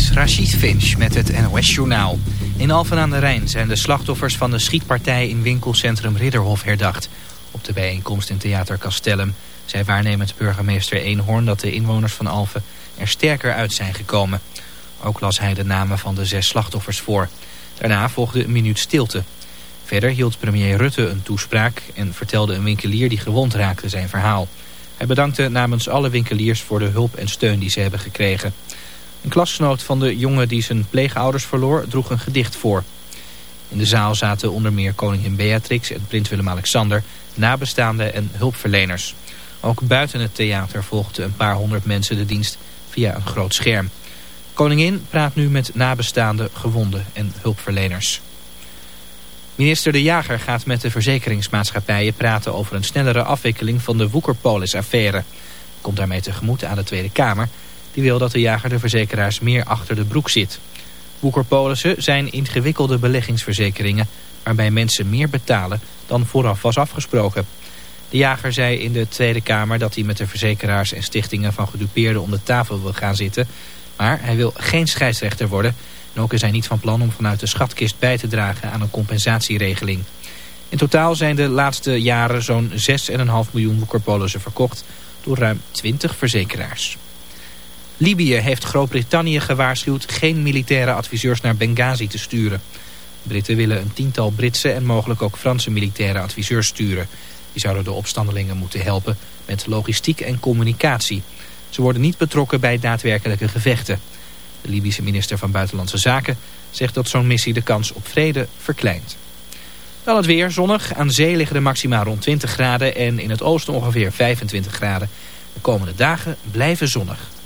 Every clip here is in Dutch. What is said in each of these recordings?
is Rachid Finch met het NOS-journaal. In Alphen aan de Rijn zijn de slachtoffers van de schietpartij in winkelcentrum Ridderhof herdacht. Op de bijeenkomst in Theater Castellum zei waarnemend burgemeester Eenhoorn dat de inwoners van Alphen er sterker uit zijn gekomen. Ook las hij de namen van de zes slachtoffers voor. Daarna volgde een minuut stilte. Verder hield premier Rutte een toespraak en vertelde een winkelier die gewond raakte zijn verhaal. Hij bedankte namens alle winkeliers voor de hulp en steun die ze hebben gekregen. Een klasgenoot van de jongen die zijn pleegouders verloor droeg een gedicht voor. In de zaal zaten onder meer koningin Beatrix en prins Willem-Alexander, nabestaanden en hulpverleners. Ook buiten het theater volgden een paar honderd mensen de dienst via een groot scherm. Koningin praat nu met nabestaanden, gewonden en hulpverleners. Minister De Jager gaat met de verzekeringsmaatschappijen praten over een snellere afwikkeling van de Woekerpolis-affaire. Komt daarmee tegemoet aan de Tweede Kamer. Die wil dat de jager de verzekeraars meer achter de broek zit. Woekerpolissen zijn ingewikkelde beleggingsverzekeringen waarbij mensen meer betalen dan vooraf was afgesproken. De jager zei in de Tweede Kamer dat hij met de verzekeraars en stichtingen van gedupeerden om de tafel wil gaan zitten. Maar hij wil geen scheidsrechter worden en ook is hij niet van plan om vanuit de schatkist bij te dragen aan een compensatieregeling. In totaal zijn de laatste jaren zo'n 6,5 miljoen woekerpolissen verkocht door ruim 20 verzekeraars. Libië heeft Groot-Brittannië gewaarschuwd geen militaire adviseurs naar Benghazi te sturen. Britten willen een tiental Britse en mogelijk ook Franse militaire adviseurs sturen. Die zouden de opstandelingen moeten helpen met logistiek en communicatie. Ze worden niet betrokken bij daadwerkelijke gevechten. De Libische minister van Buitenlandse Zaken zegt dat zo'n missie de kans op vrede verkleint. Dan het weer, zonnig. Aan zee liggen de maxima rond 20 graden en in het oosten ongeveer 25 graden. De komende dagen blijven zonnig.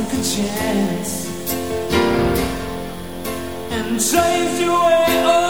took a chance and saved your way.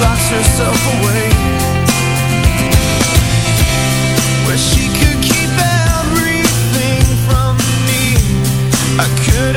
lost herself away. Where she could keep everything from me. I could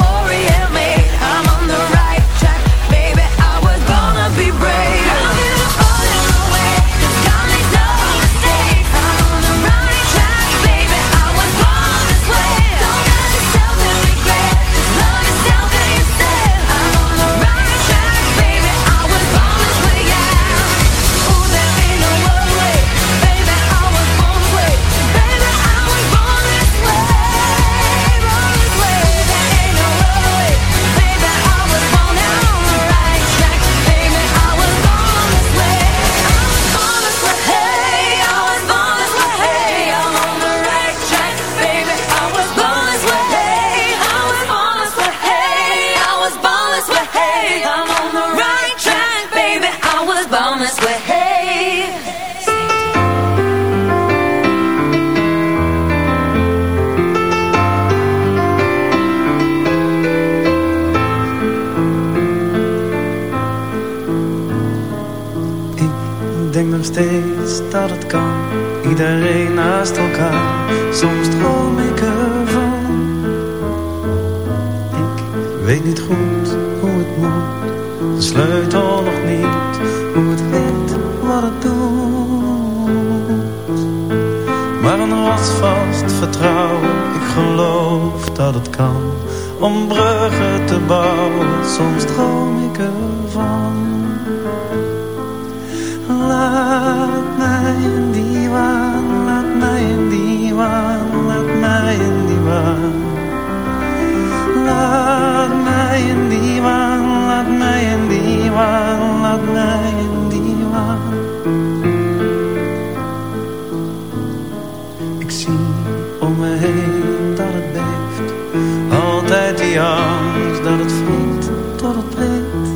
dat het vriend tot het weet.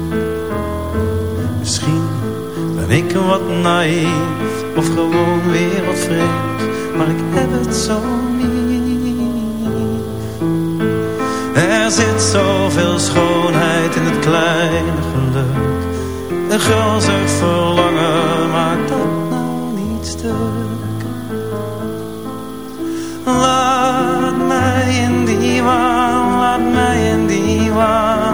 Misschien ben ik wat naïef of gewoon weer maar ik heb het zo lief. Er zit zoveel schoonheid in het kleine geluk. Een gulzig verlangen maakt dat nou niet stuk. Laat mij in die waan mij en die waar.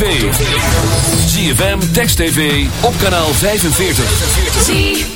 GFM ZFM, Text TV, op kanaal 45.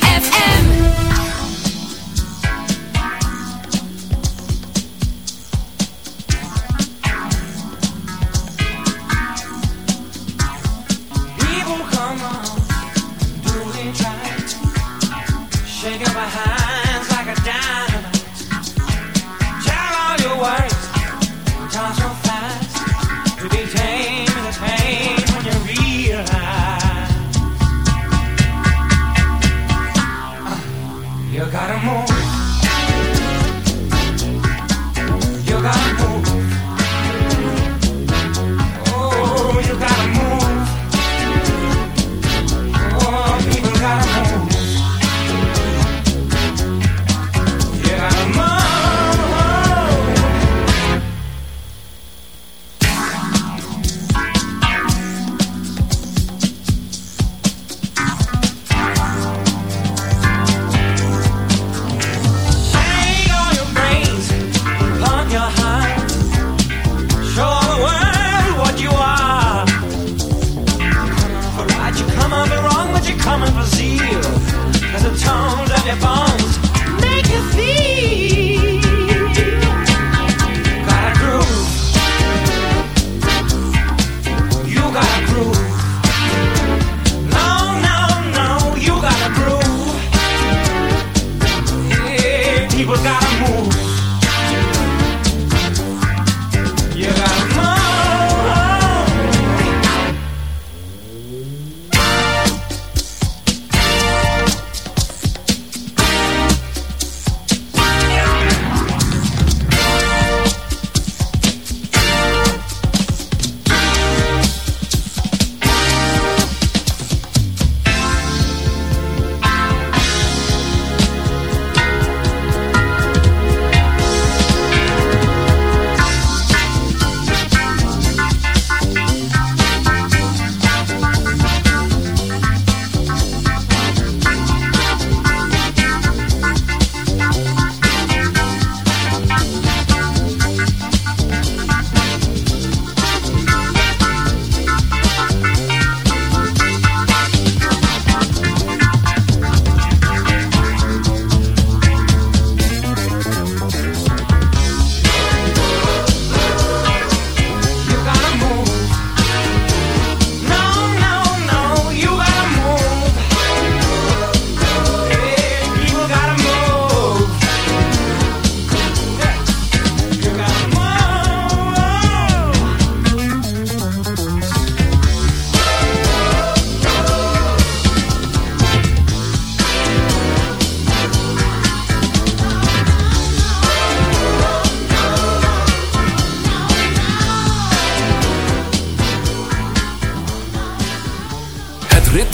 common disease. There's a tone that you find.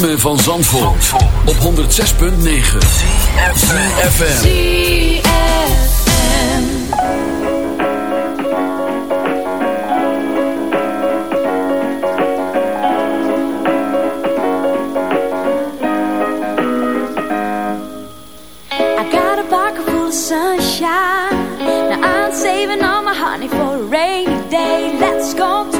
ritme van Zandvoort, Zandvoort. op 106.9 CFFM I got a pocket full of sunshine. Now I'm saving all my honey for a rainy day. Let's go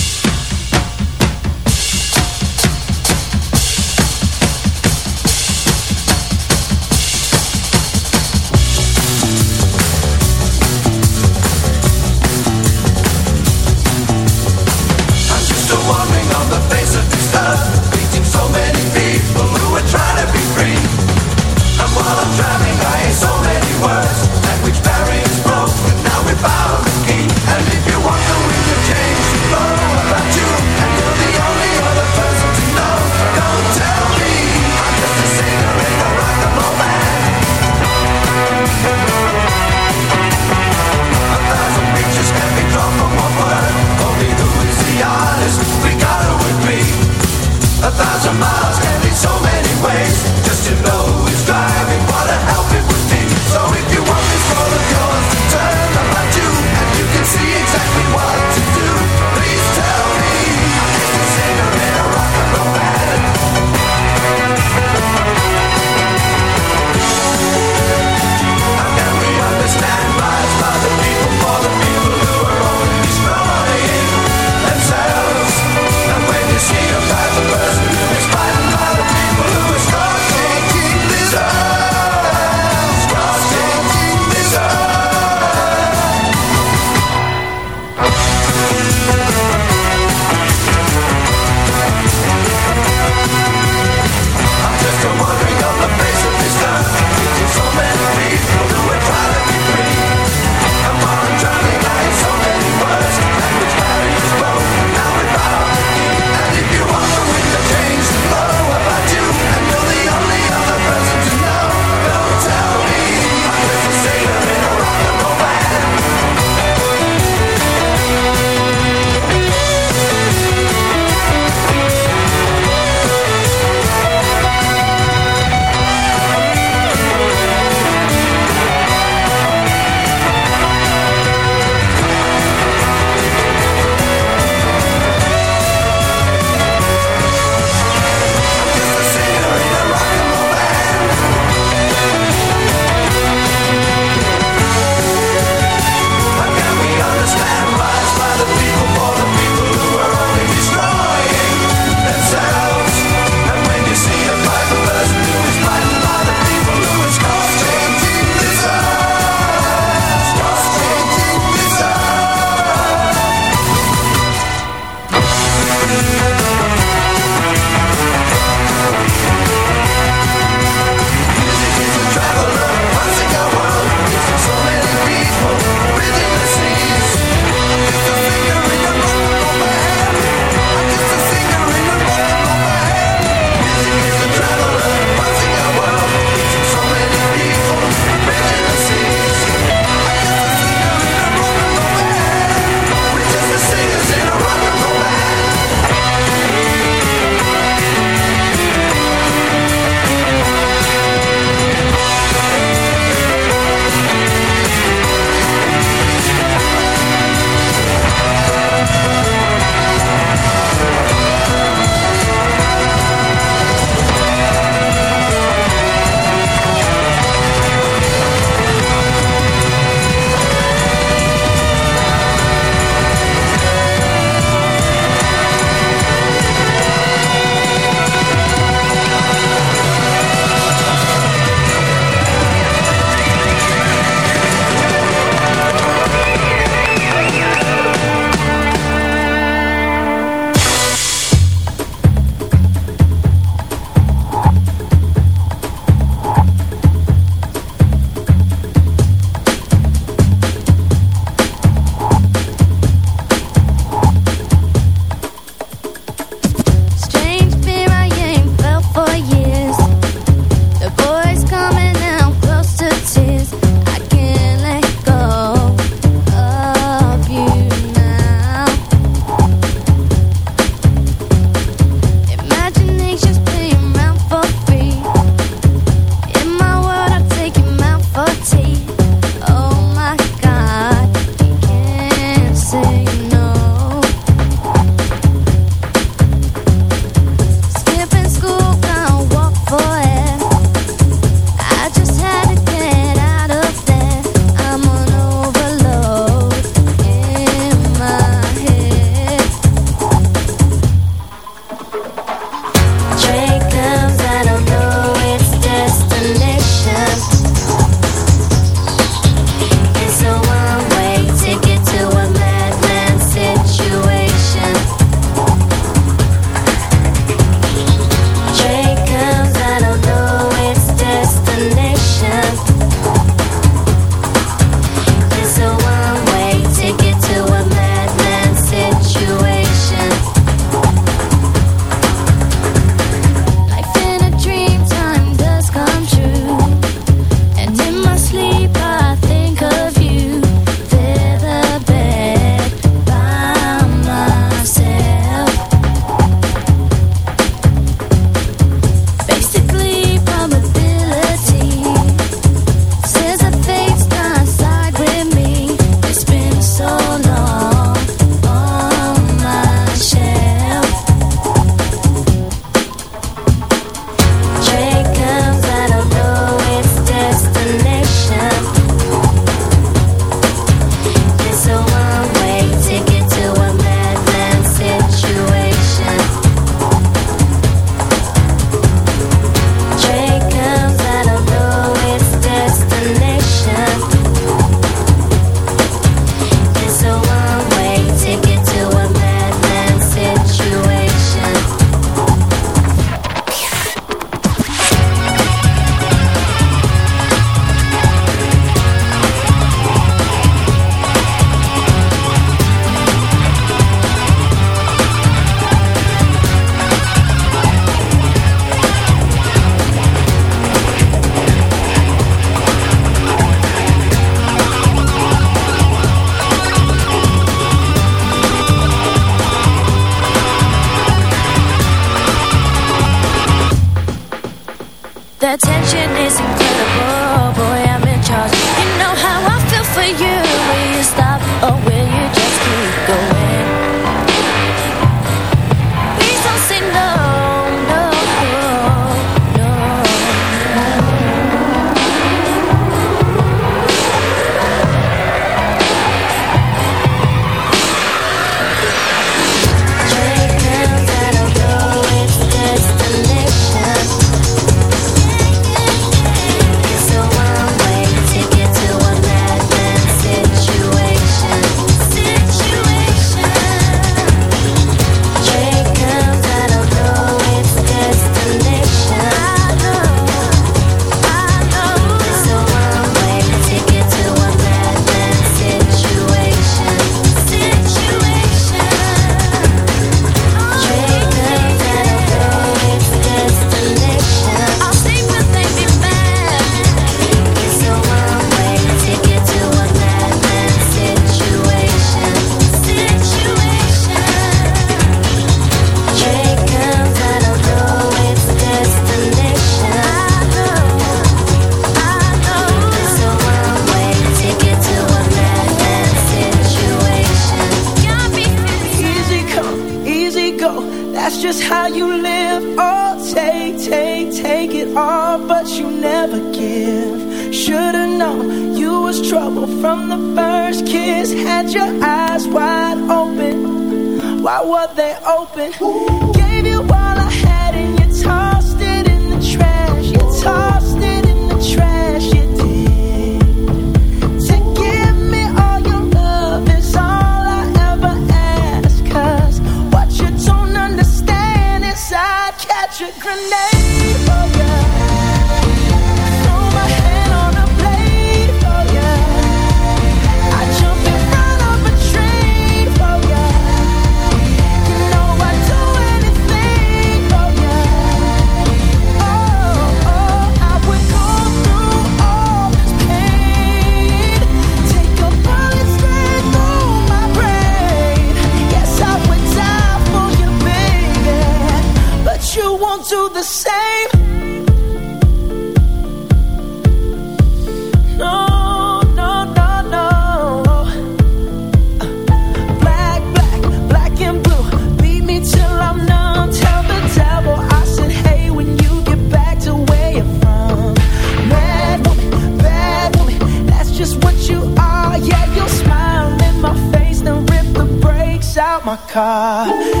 Car.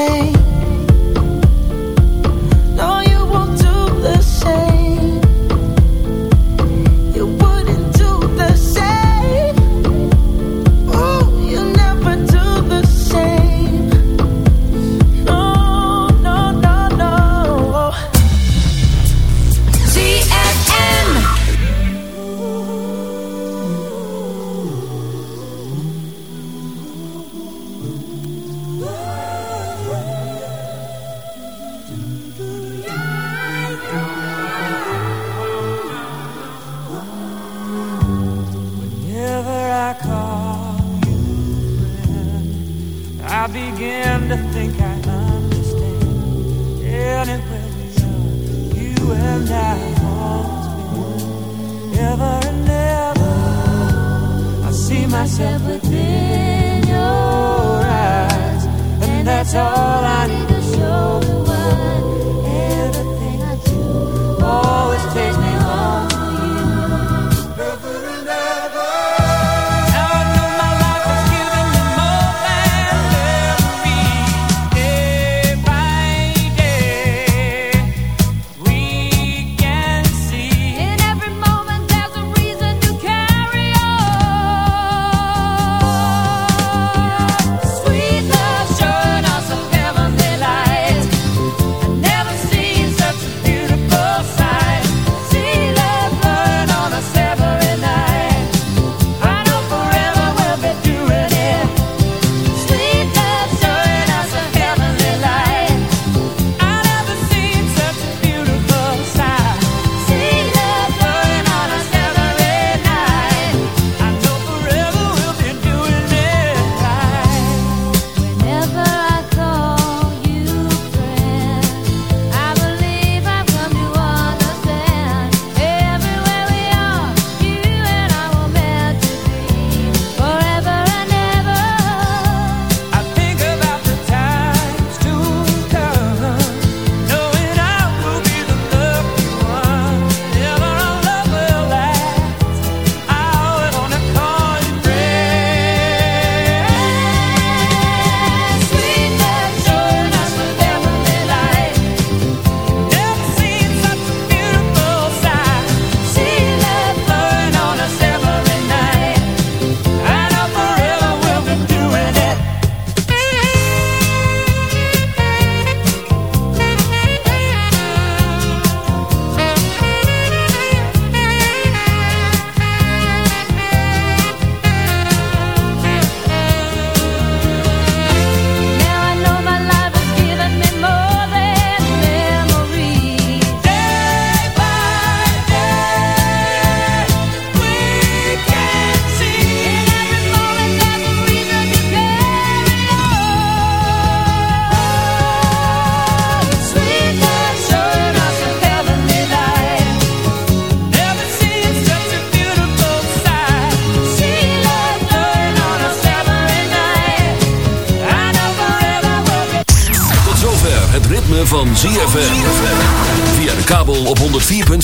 away.